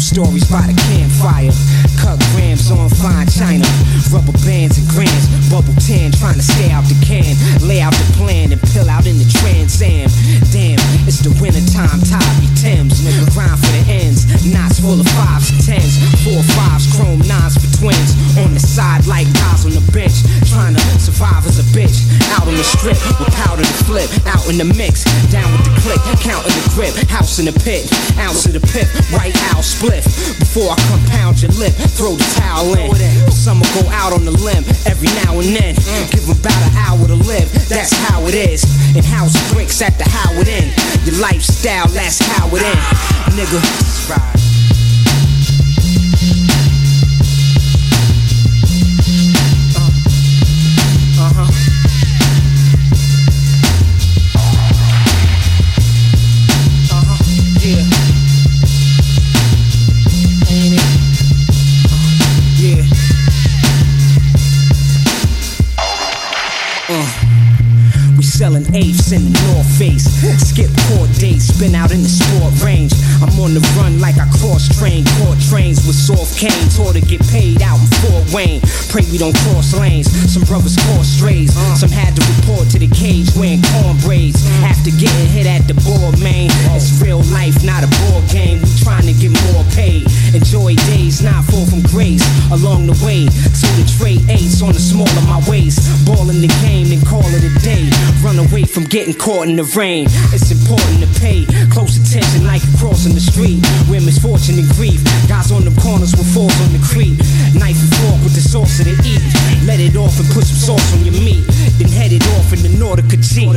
campfire. Cut grams on fine china. Rubber bands and grams. Bubble tan, trying to stay out the can. Lay out the plan and pill out in the Trans Am. Damn, it's the winter time, Tybee Thames. Nigga, grind for the ends. Knots full of fives and tens. Four fives, chrome nines for twins. On the side, like guys on the bench. Trying to survive as a bitch. Out on the strip with powder to flip. Out in the mix. Down with the click. Counting the grip. House in the pit. Ounce of the pip. right owl split. Before I compound your lip, throw the towel in. Some will go out on the limb every now and then. Give 'em about an hour to live. That's how it is. In house bricks at the Howard Inn. Your lifestyle, that's how it end. Nigga, selling apes in the North Face. Skip court dates, spin out in the sport range. I'm on the run like I cross train. Court trains with soft cane. Taught to get paid out in Fort Wayne. Pray we don't cross lanes. Some brothers caught strays. Some had to report to the cage wearing corn braids. After getting hit at the board, man. It's real life, not a board game. Along the way. So the trade eights on the small of my waist. Ball in the game, and call it a day. Run away from getting caught in the rain. It's important to pay close attention like crossing the street. Where misfortune and grief. Guys on the corners with falls on the creek. Knife and fork with the sauce to eat. Let it off and put some sauce on your meat. Then head it off in the Nautica G.